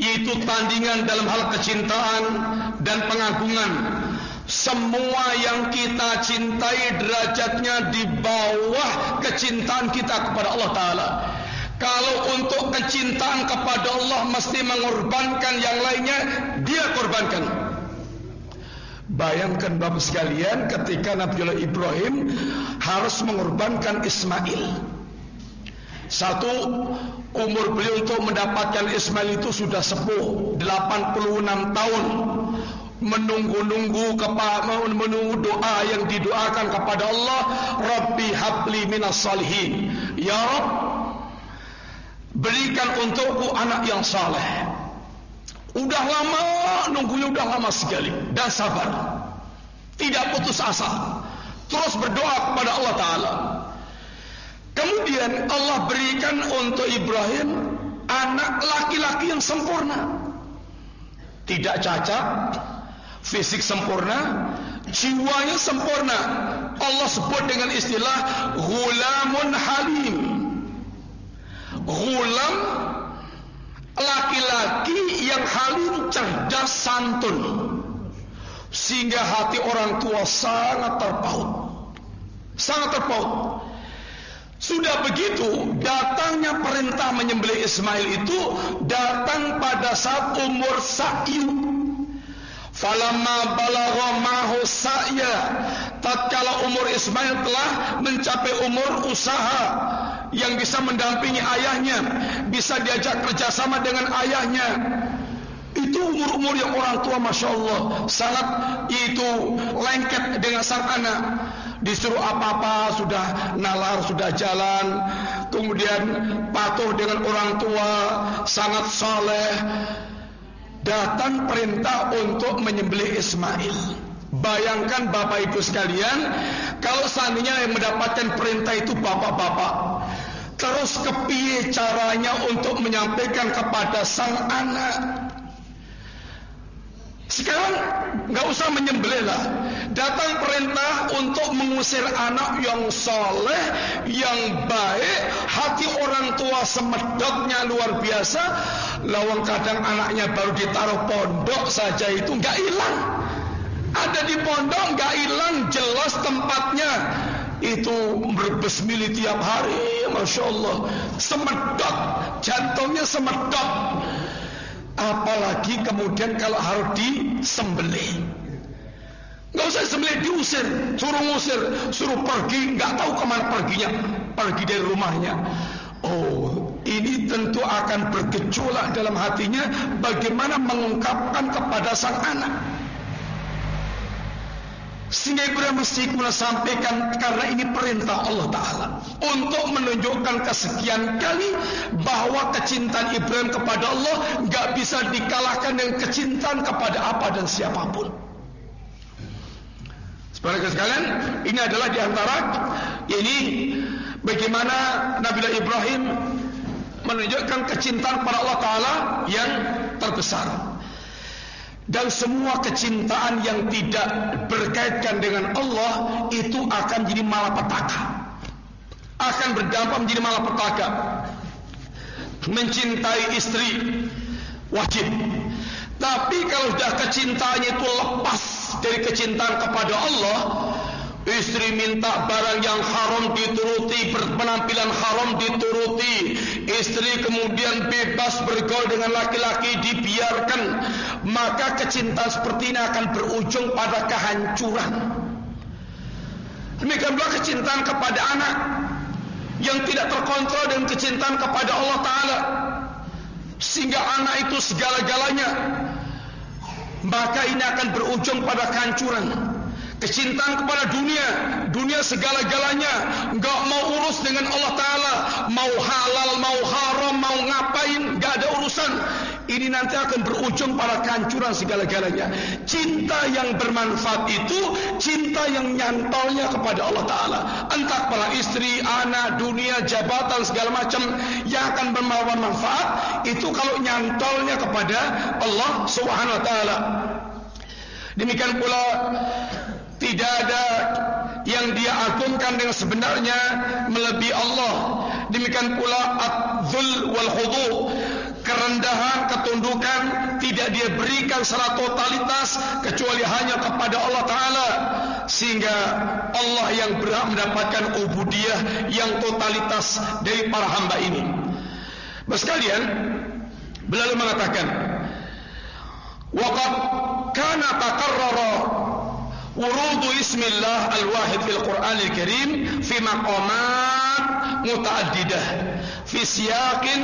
yaitu tandingan dalam hal kecintaan dan pengagungan. Semua yang kita cintai derajatnya di bawah kecintaan kita kepada Allah Ta'ala. Kalau untuk kecintaan kepada Allah mesti mengorbankan yang lainnya dia korbankan. Bayangkan Bapak sekalian ketika Nabiullah Ibrahim harus mengorbankan Ismail satu umur beliau untuk mendapatkan Ismail itu sudah sepuh 86 tahun. Menunggu-nunggu menunggu doa yang didoakan kepada Allah Rabbi habli minas salihin. Ya Rabb berikan untukku anak yang saleh. Udah lama nunggunya udah lama sekali. Dan sabar. Tidak putus asa. Terus berdoa kepada Allah Ta'ala Kemudian Allah berikan untuk Ibrahim anak laki-laki yang sempurna. Tidak cacat, fisik sempurna, jiwanya sempurna. Allah sebut dengan istilah gulamun halim. Gulam laki-laki yang halim cerdas santun. Sehingga hati orang tua sangat terpaut. Sangat terpaut. Sudah begitu, datangnya perintah menyembelih Ismail itu datang pada saat umur sa'yu. Falamma balagha mahu sa'ya. Tatkala umur Ismail telah mencapai umur usaha yang bisa mendampingi ayahnya, bisa diajak kerjasama dengan ayahnya. Itu umur-umur yang orang tua Masya Allah sangat itu lengket dengan sang anak. Disuruh apa-apa sudah nalar sudah jalan. Kemudian patuh dengan orang tua sangat soleh. Datang perintah untuk menyembelih Ismail. Bayangkan bapak ibu sekalian kalau seandainya yang mendapatkan perintah itu bapak-bapak. Terus kepiye caranya untuk menyampaikan kepada sang anak sekarang nggak usah menyembelih lah. Datang perintah untuk mengusir anak yang soleh, yang baik, hati orang tua semedotnya luar biasa. Lawang kadang anaknya baru ditaruh pondok saja itu nggak hilang. Ada di pondok nggak hilang, jelas tempatnya. Itu berbesmili tiap hari, masya Allah. Semedot, jantungnya semedot. Apalagi kemudian kalau harus disembelih. Gak usah sembelih diusir, suruh ngusir, suruh pergi, nggak tahu ke mana perginya, pergi dari rumahnya. Oh, ini tentu akan bergejolak dalam hatinya bagaimana mengungkapkan kepada sang anak. Sehingga Ibrahim mesti sampaikan karena ini perintah Allah Ta'ala. Untuk menunjukkan kesekian kali bahwa kecintaan Ibrahim kepada Allah gak bisa dikalahkan dengan kecintaan kepada apa dan siapapun. Sebenarnya sekalian, ini adalah diantara ini bagaimana Nabi Ibrahim menunjukkan kecintaan kepada Allah Ta'ala yang terbesar dan semua kecintaan yang tidak berkaitan dengan Allah itu akan jadi malapetaka akan berdampak menjadi malapetaka mencintai istri wajib tapi kalau sudah kecintaannya itu lepas dari kecintaan kepada Allah Istri minta barang yang haram dituruti, penampilan haram dituruti. Istri kemudian bebas bergaul dengan laki-laki dibiarkan. Maka kecintaan seperti ini akan berujung pada kehancuran. Demikian pula kecintaan kepada anak yang tidak terkontrol dengan kecintaan kepada Allah Taala. Sehingga anak itu segala-galanya. Maka ini akan berujung pada kehancuran. Kecintaan kepada dunia. Dunia segala-galanya. Enggak mau urus dengan Allah Ta'ala. Mau halal, mau haram, mau ngapain. Enggak ada urusan ini nanti akan berujung pada kehancuran segala-galanya. Cinta yang bermanfaat itu cinta yang nyantolnya kepada Allah Ta'ala. Entah kepada istri, anak, dunia, jabatan segala macam yang akan bermanfaat itu kalau nyantolnya kepada Allah Subhanahu Wa Ta'ala. Demikian pula tidak ada yang dia agungkan dengan sebenarnya melebihi Allah. Demikian pula adzul wal khudu, kerendahan, ketundukan tidak dia berikan secara totalitas kecuali hanya kepada Allah Ta'ala. Sehingga Allah yang berhak mendapatkan ubudiyah yang totalitas dari para hamba ini. Sekalian beliau mengatakan waqad kana taqarrara wurudu ismillah al-wahid fil Qur'anil-Karim, fi maqamat mutaaddidah fi siyaqin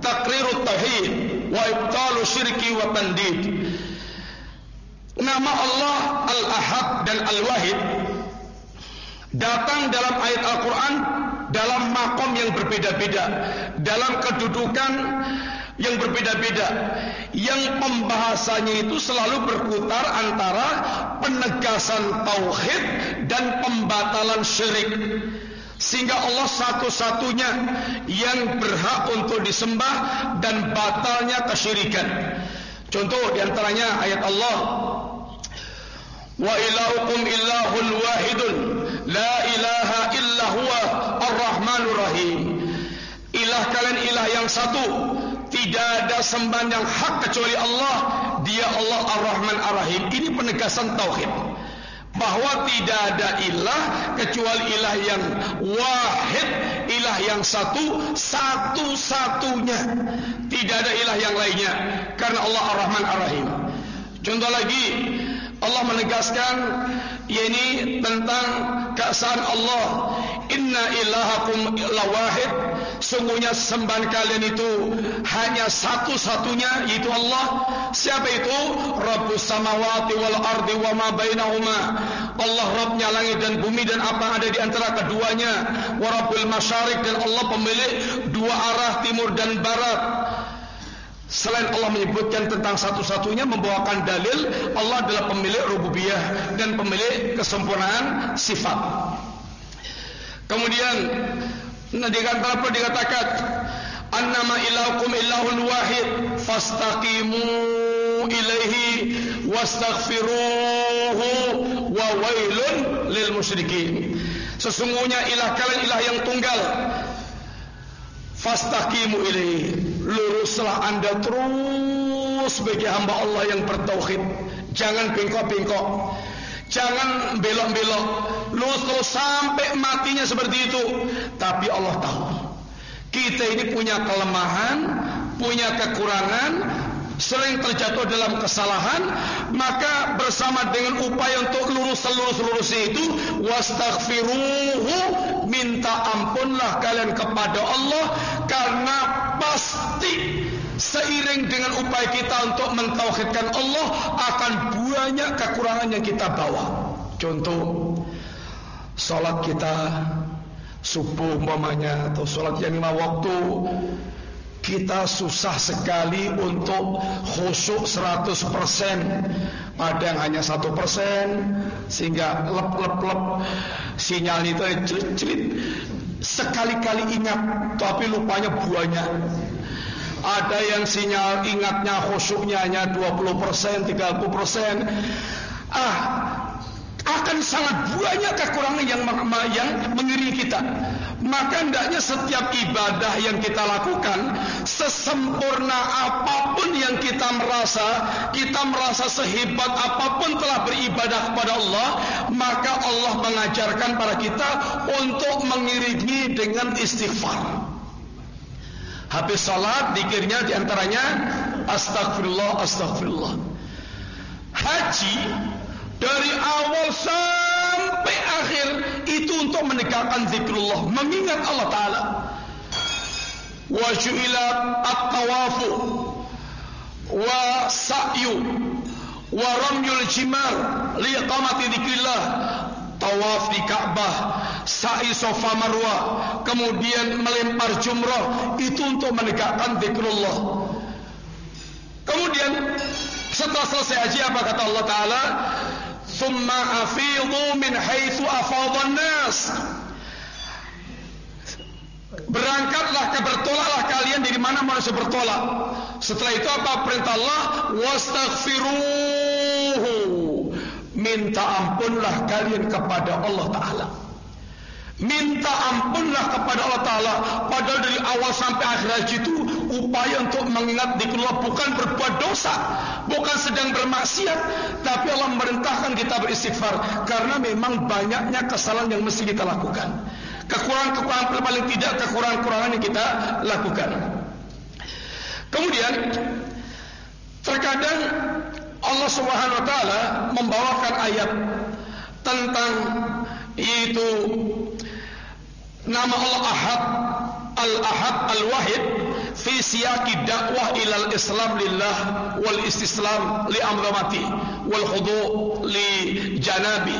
takrirut tauhid wa ibtalu syirki wa tandid. Nama Allah Al-Ahad dan Al-Wahid datang dalam ayat Al-Qur'an dalam makom yang berbeda-beda, dalam kedudukan yang berbeda-beda yang pembahasannya itu selalu berputar antara penegasan tauhid dan pembatalan syirik. Sehingga Allah satu-satunya yang berhak untuk disembah dan batalnya kesyirikan. Contoh diantaranya ayat Allah wa ilahukum illahul wahidun la ilaha illa huwa ar-rahmanur rahim. Ilah kalian ilah yang satu tidak ada sembahan yang hak kecuali Allah dia Allah Ar-Rahman Ar-Rahim. Ini penegasan tauhid bahwa tidak ada ilah kecuali ilah yang wahid ilah yang satu satu-satunya. Tidak ada ilah yang lainnya. Karena Allah Ar-Rahman Ar-Rahim. Contoh lagi Allah menegaskan yakni tentang keesaan Allah. Inna ilahakum lawahid sungguhnya sembahan kalian itu hanya satu-satunya yaitu Allah. Siapa itu? Rabbus samawati wal ardi wa ma bainahuma. Allah Rabbnya langit dan bumi dan apa ada di antara keduanya. Wa masyarik dan Allah pemilik dua arah timur dan barat Selain Allah menyebutkan tentang satu-satunya membawakan dalil Allah adalah pemilik rububiyah dan pemilik kesempurnaan sifat. Kemudian dikatakan apa dikatakan annama ilahukum illahul wahid fastaqimu ilaihi wastaghfiruhu wa wailun lil musyrikin. Sesungguhnya ilah kalian ilah yang tunggal fastaqimu ilaihi. Luruslah anda terus sebagai hamba Allah yang bertauhid. Jangan bengkok-bengkok. Jangan belok-belok. Lurus terus sampai matinya seperti itu. Tapi Allah tahu. Kita ini punya kelemahan punya kekurangan sering terjatuh dalam kesalahan maka bersama dengan upaya untuk lurus lurus lurus itu wastaghfiruhu minta ampunlah kalian kepada Allah karena pasti seiring dengan upaya kita untuk mentauhidkan Allah akan banyak kekurangan yang kita bawa. Contoh salat kita subuh umpamanya atau salat yang lima waktu kita susah sekali untuk khusyuk 100% kadang hanya 1% sehingga lep lep lep. Sinyal itu celit celit sekali-kali ingat tapi lupanya banyak. Ada yang sinyal ingatnya khusyuknya hanya 20% 30% ah akan sangat banyak kekurangan yang yang mengiringi kita. Maka hendaknya setiap ibadah yang kita lakukan sesempurna apa pun yang kita merasa, kita merasa sehebat apa pun telah beribadah kepada Allah, maka Allah mengajarkan pada kita untuk mengiringi dengan istighfar. Habis salat dikirnya di antaranya astagfirullah astagfirullah. Haji dari awal itu untuk menegakkan zikrullah, mengingat Allah Taala. Wa ju'ilat at-tawafu wa sa'yu wa ramyul jimar liqamati dzikrillah tawaf di Ka'bah, sa'i Safa Marwah, kemudian melempar jumrah itu untuk menegakkan zikrullah. Kemudian setelah selesai haji apa kata Allah taala? Summa afidhu min haitsu afadhan nas. Berangkatlah ke bertolaklah kalian dari mana manusia bertolak. Setelah itu apa perintah Allah? Wastaghfiruhu. Minta ampunlah kalian kepada Allah Ta'ala. Minta ampunlah kepada Allah Ta'ala. Padahal dari awal sampai akhir haji itu upaya untuk mengingat dikeluar bukan berbuat dosa. Bukan sedang bermaksiat. Tapi Allah merintahkan kita beristighfar. Karena memang banyaknya kesalahan yang mesti kita lakukan. Kekurangan-kekurangan paling tidak kekurangan-kekurangan yang kita lakukan. Kemudian terkadang Allah Subhanahu wa taala membawakan ayat tentang itu nama Allah Ahad Al-Ahad Al-Wahid fi siyaqi dakwah ilal Islam lillah wal istislam li amramati wal khudu li janabi.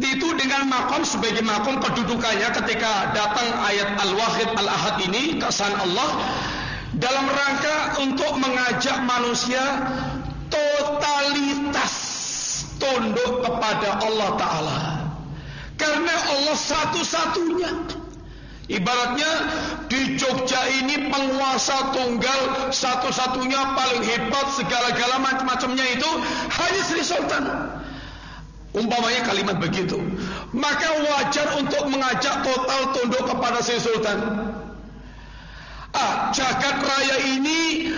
Itu dengan makom sebagai makom kedudukannya ketika datang ayat Al-Wahid Al-Ahad ini kesan Allah dalam rangka untuk mengajak manusia totalitas tunduk kepada Allah Ta'ala. Karena Allah satu-satunya ibaratnya di Jogja ini penguasa tunggal satu-satunya paling hebat segala-gala macam-macamnya itu hanya Sri Sultan Umpamanya kalimat begitu. Maka wajar untuk mengajak total tunduk kepada si Sultan. Ah, jagat raya ini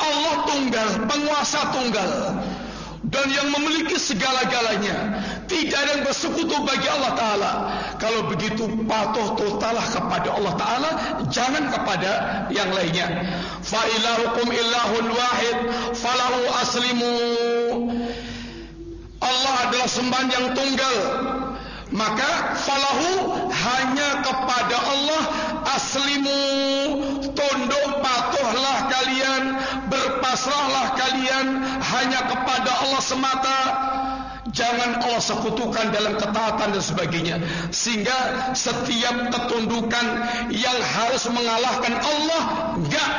Allah tunggal, penguasa tunggal. Dan yang memiliki segala-galanya. Tidak ada yang bersekutu bagi Allah Ta'ala. Kalau begitu patuh totalah kepada Allah Ta'ala. Jangan kepada yang lainnya. Fa'ilahukum illahun wahid. Falahu aslimu. Allah adalah sembahan yang tunggal maka falahu hanya kepada Allah aslimu tunduk patuhlah kalian berpasrahlah kalian hanya kepada Allah semata. Jangan Allah sekutukan dalam ketaatan dan sebagainya. Sehingga setiap ketundukan yang harus mengalahkan Allah enggak.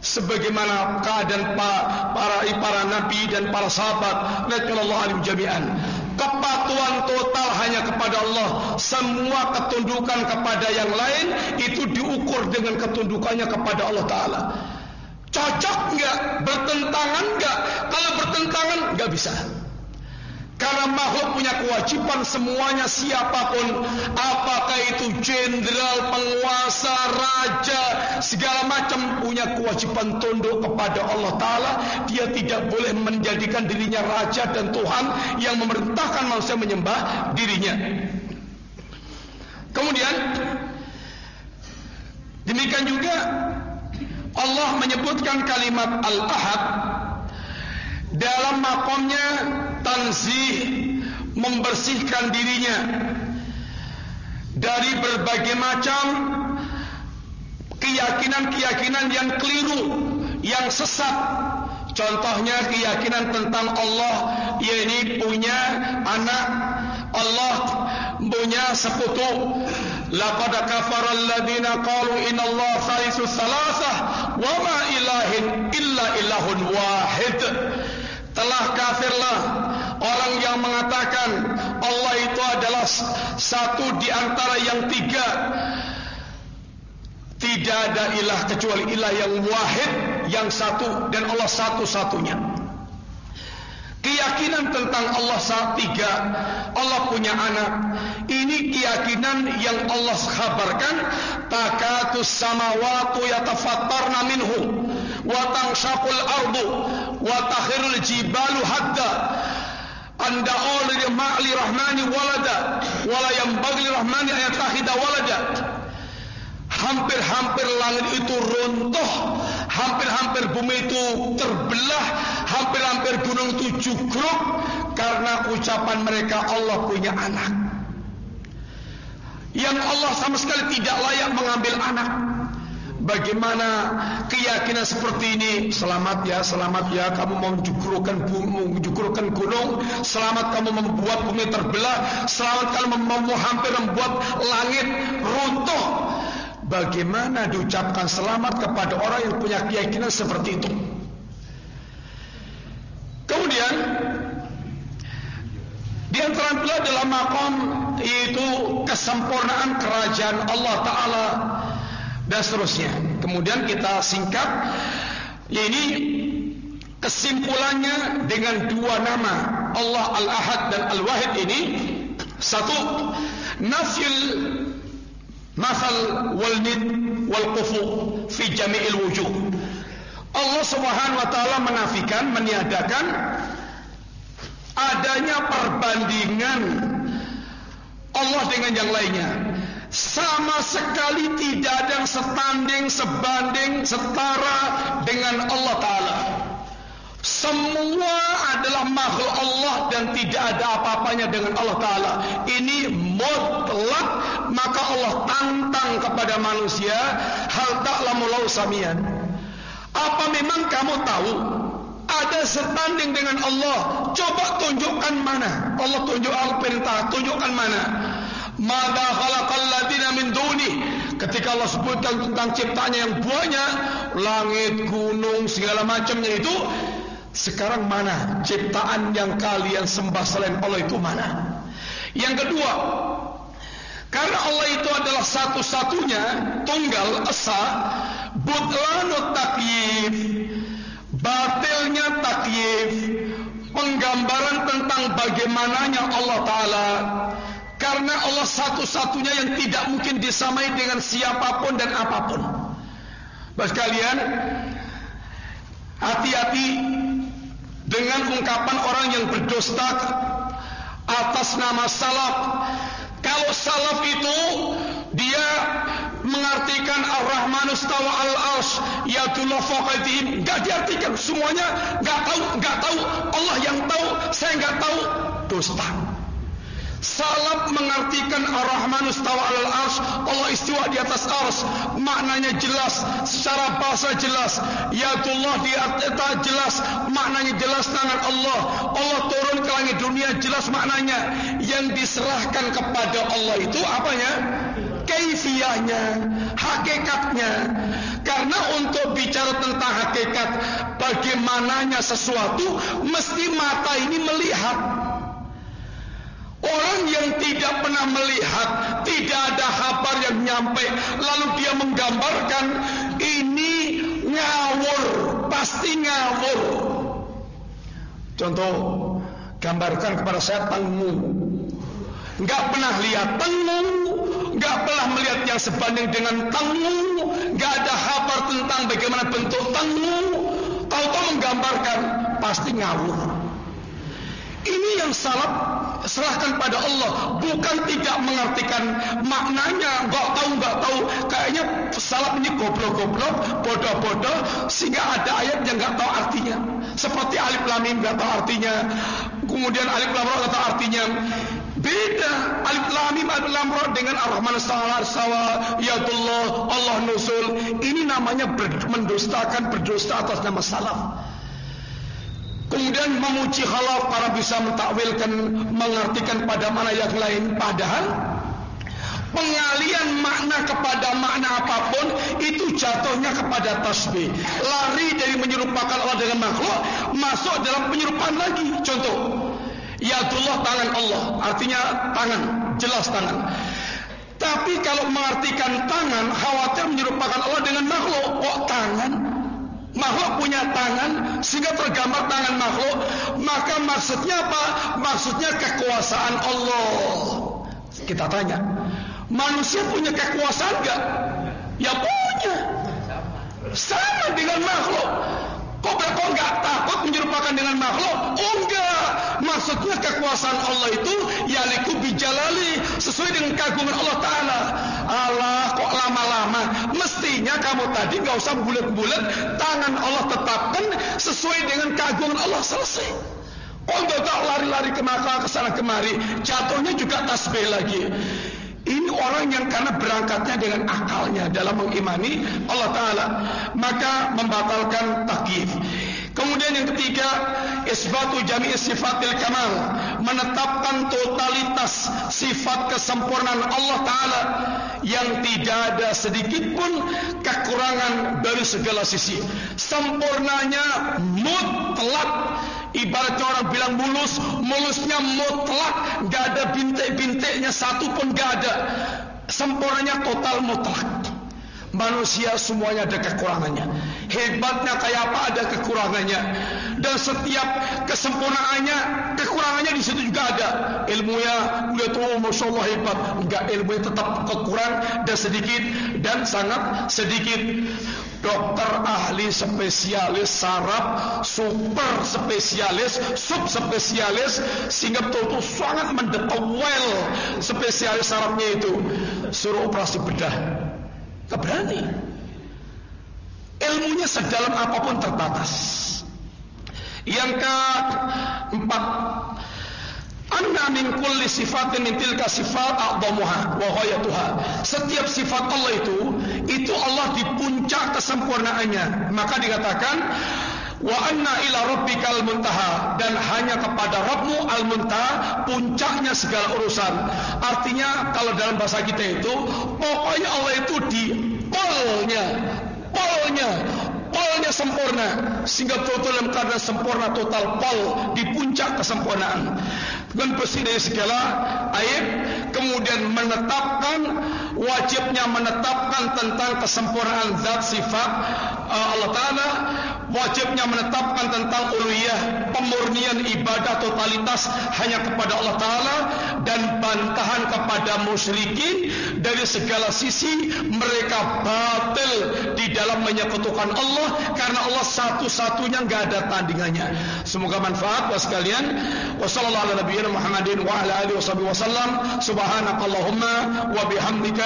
Sebagaimana keadaan para para nabi dan para sahabat radhiyallahu anhum jami'an kepatuhan total hanya kepada Allah. Semua ketundukan kepada yang lain itu diukur dengan ketundukannya kepada Allah taala. Cocok enggak bertentangan enggak kalau bertentangan enggak bisa Karena makhluk punya kewajiban semuanya siapa pun Apakah itu jenderal, penguasa, raja Segala macam punya kewajiban tunduk kepada Allah Ta'ala. Dia tidak boleh menjadikan dirinya raja dan Tuhan Yang memerintahkan manusia menyembah dirinya. Kemudian Demikian juga Allah menyebutkan kalimat Al-Ahad Dalam makomnya tanzih membersihkan dirinya dari berbagai macam keyakinan-keyakinan yang keliru, yang sesat. Contohnya keyakinan tentang Allah, yakni punya anak, Allah punya sekutu. Laqad kafara alladziina qalu inna Allah thalithu thalathah wa ma ilahin illa ilahun wahid. Telah kafirlah yang mengatakan Allah itu adalah satu di antara yang tiga. Tidak ada ilah kecuali ilah yang wahid, yang satu dan Allah satu-satunya. Keyakinan tentang Allah saat tiga, Allah punya anak. Ini keyakinan yang Allah kabarkan. Takatus samawatu yatafattarna minhu. Wa tangshaqul ardu. Wa takhirul jibalu hadda. Anda oleh ma'li rahmani walada. Wala yang bagli rahmani ayat walada. hampir-hampir langit itu runtuh, hampir-hampir bumi itu terbelah, hampir-hampir gunung itu jugruk karena ucapan mereka Allah punya anak. Yang Allah sama sekali tidak layak mengambil anak. Bagaimana keyakinan seperti ini? Selamat ya, selamat ya. Kamu mau menjukurkan menjukurkan gunung. Selamat kamu membuat bumi terbelah. Selamat kamu mau hampir membuat langit runtuh. Bagaimana diucapkan selamat kepada orang yang punya keyakinan seperti itu? Kemudian di antara adalah makom yaitu kesempurnaan kerajaan Allah Taala dan seterusnya. Kemudian kita singkat ini kesimpulannya dengan dua nama Allah Al-Ahad dan Al-Wahid ini satu nafil masal wal nid wal qufu fi jami'il wujuh. Allah Subhanahu wa taala menafikan meniadakan adanya perbandingan Allah dengan yang lainnya sama sekali tidak ada yang setanding, sebanding, setara dengan Allah Ta'ala. Semua adalah makhluk Allah dan tidak ada apa-apanya dengan Allah Ta'ala. Ini mutlak, maka Allah tantang kepada manusia, hal ta'lamu lau samian. Apa memang kamu tahu ada setanding dengan Allah? Coba tunjukkan mana. Allah tunjuk al-perintah, tunjukkan mana. Mada khalaqal ladina min duni. Ketika Allah sebutkan tentang ciptanya yang banyak, langit, gunung, segala macamnya itu, sekarang mana ciptaan yang kalian sembah selain Allah itu mana? Yang kedua, karena Allah itu adalah satu-satunya tunggal esa, butlanut takyif, batilnya takyif, penggambaran tentang bagaimananya Allah Ta'ala karena Allah satu-satunya yang tidak mungkin disamai dengan siapa pun dan apa pun. Bos kalian, hati-hati dengan ungkapan orang yang berdusta atas nama salaf. Kalau salaf itu dia mengartikan Ar-Rahman istawa al-arsh yatullah faqatihim enggak diartikan semuanya enggak tahu enggak tahu Allah yang tahu saya enggak tahu dusta Salaf mengartikan Ar-Rahman istawa al arsh. Allah istiwa di atas arsh. Maknanya jelas secara bahasa jelas. Yatullah di atas jelas maknanya jelas tangan Allah. Allah turun ke langit dunia jelas maknanya. Yang diserahkan kepada Allah itu apanya? Kaifiyahnya hakikatnya. Karena untuk bicara tentang hakikat bagaimananya sesuatu mesti mata ini melihat Orang yang tidak pernah melihat, tidak ada kabar yang nyampe, lalu dia menggambarkan ini ngawur, pasti ngawur. Contoh, gambarkan kepada saya tengu. Enggak pernah lihat tengu, enggak pernah melihat yang sebanding dengan tengu, enggak ada kabar tentang bagaimana bentuk tengu. Tahu-tahu menggambarkan, pasti ngawur. Ini yang salaf serahkan pada Allah, bukan tidak mengartikan maknanya, enggak tahu enggak tahu. Kayaknya salaf ini goblok-goblok, bodoh-bodoh sehingga ada ayat yang enggak tahu artinya. Seperti alif lam mim enggak tahu artinya. Kemudian alif lam ra enggak tahu artinya. Beda alif lam mim alif lam ra dengan ar-rahman sawa sawa ya Allah nusul. Ini namanya mendustakan berdusta atas nama salaf. Kemudian memuji khalaf para bisa mentakwilkan, mengartikan pada mana yang lain. Padahal pengalian makna kepada makna apa pun itu jatuhnya kepada tasbih. Lari dari menyerupakan Allah dengan makhluk, masuk dalam penyerupaan lagi. Contoh, Yadullah tangan Allah, artinya tangan, jelas tangan. Tapi kalau mengartikan tangan, khawatir menyerupakan Allah dengan makhluk. Kok tangan? Makhluk punya tangan sehingga tergambar tangan makhluk. Maka maksudnya apa? Maksudnya kekuasaan Allah. Kita tanya manusia punya kekuasaan enggak ya punya. Sama dengan makhluk kok kok enggak takut menyerupakan dengan makhluk oh enggak maksudnya kekuasaan Allah itu yaliku bijalali sesuai dengan kagungan Allah taala Allah kok lama-lama. Mestinya kamu tadi nggak usah bulat-bulat. Tangan Allah tetapkan sesuai dengan keagungan Allah selesai. Oh enggak lari-lari ke sana kemari, jatuhnya juga tasbih lagi. Ini orang yang karena berangkatnya dengan akalnya dalam mengimani Allah Ta'ala Maka membatalkan takif Kemudian yang ketiga Isbatu jami'i sifatil kamal Menetapkan totalitas sifat kesempurnaan Allah Ta'ala Yang tidak ada sedikit pun kekurangan dari segala sisi. Sempurnanya mutlak Ibarat orang bilang mulus, mulusnya mutlak, gak ada bintik-bintiknya satu pun gak ada. Sempurnanya total mutlak. Manusia semuanya ada kekurangannya. Hebatnya kayak apa ada kekurangannya. Dan setiap kesempurnaannya, kekurangannya di situ juga ada. Ilmunya, lihat oh masya Allah hebat. Enggak ilmunya tetap kekurang dan sedikit dan sangat sedikit dokter ahli spesialis saraf, super spesialis, sub spesialis, sehingga betul-betul sangat mendetail spesialis sarafnya itu. Suruh operasi bedah, tak berani. Ilmunya sedalam apa pun terbatas. Yang keempat, Anna min kulli sifatin min tilka sifat a'dhamuha wa ghayatuha. Setiap sifat Allah itu itu Allah di puncak kesempurnaannya. Maka dikatakan wa anna ila rabbikal muntaha dan hanya kepada Rabbmu al muntaha puncaknya segala urusan. Artinya kalau dalam bahasa kita itu pokoknya Allah itu di polnya, polnya polnya sempurna sehingga total dalam keadaan sempurna total pol di puncak kesempurnaan bersih dari segala aib kemudian menetapkan wajibnya menetapkan tentang kesempurnaan zat sifat uh, Allah Ta'ala. Wajibnya menetapkan tentang uluhiyah pemurnian ibadah totalitas hanya kepada Allah Ta'ala dan bantahan kepada musyrikin. Dari segala sisi mereka batil di dalam menyekutukan Allah karena Allah satu-satunya nggak ada tandingannya. Semoga manfaat buat sekalian. Wassalamualaikum Muhammadin wa ala alihi wasallam subhanakallahumma wa bihamdika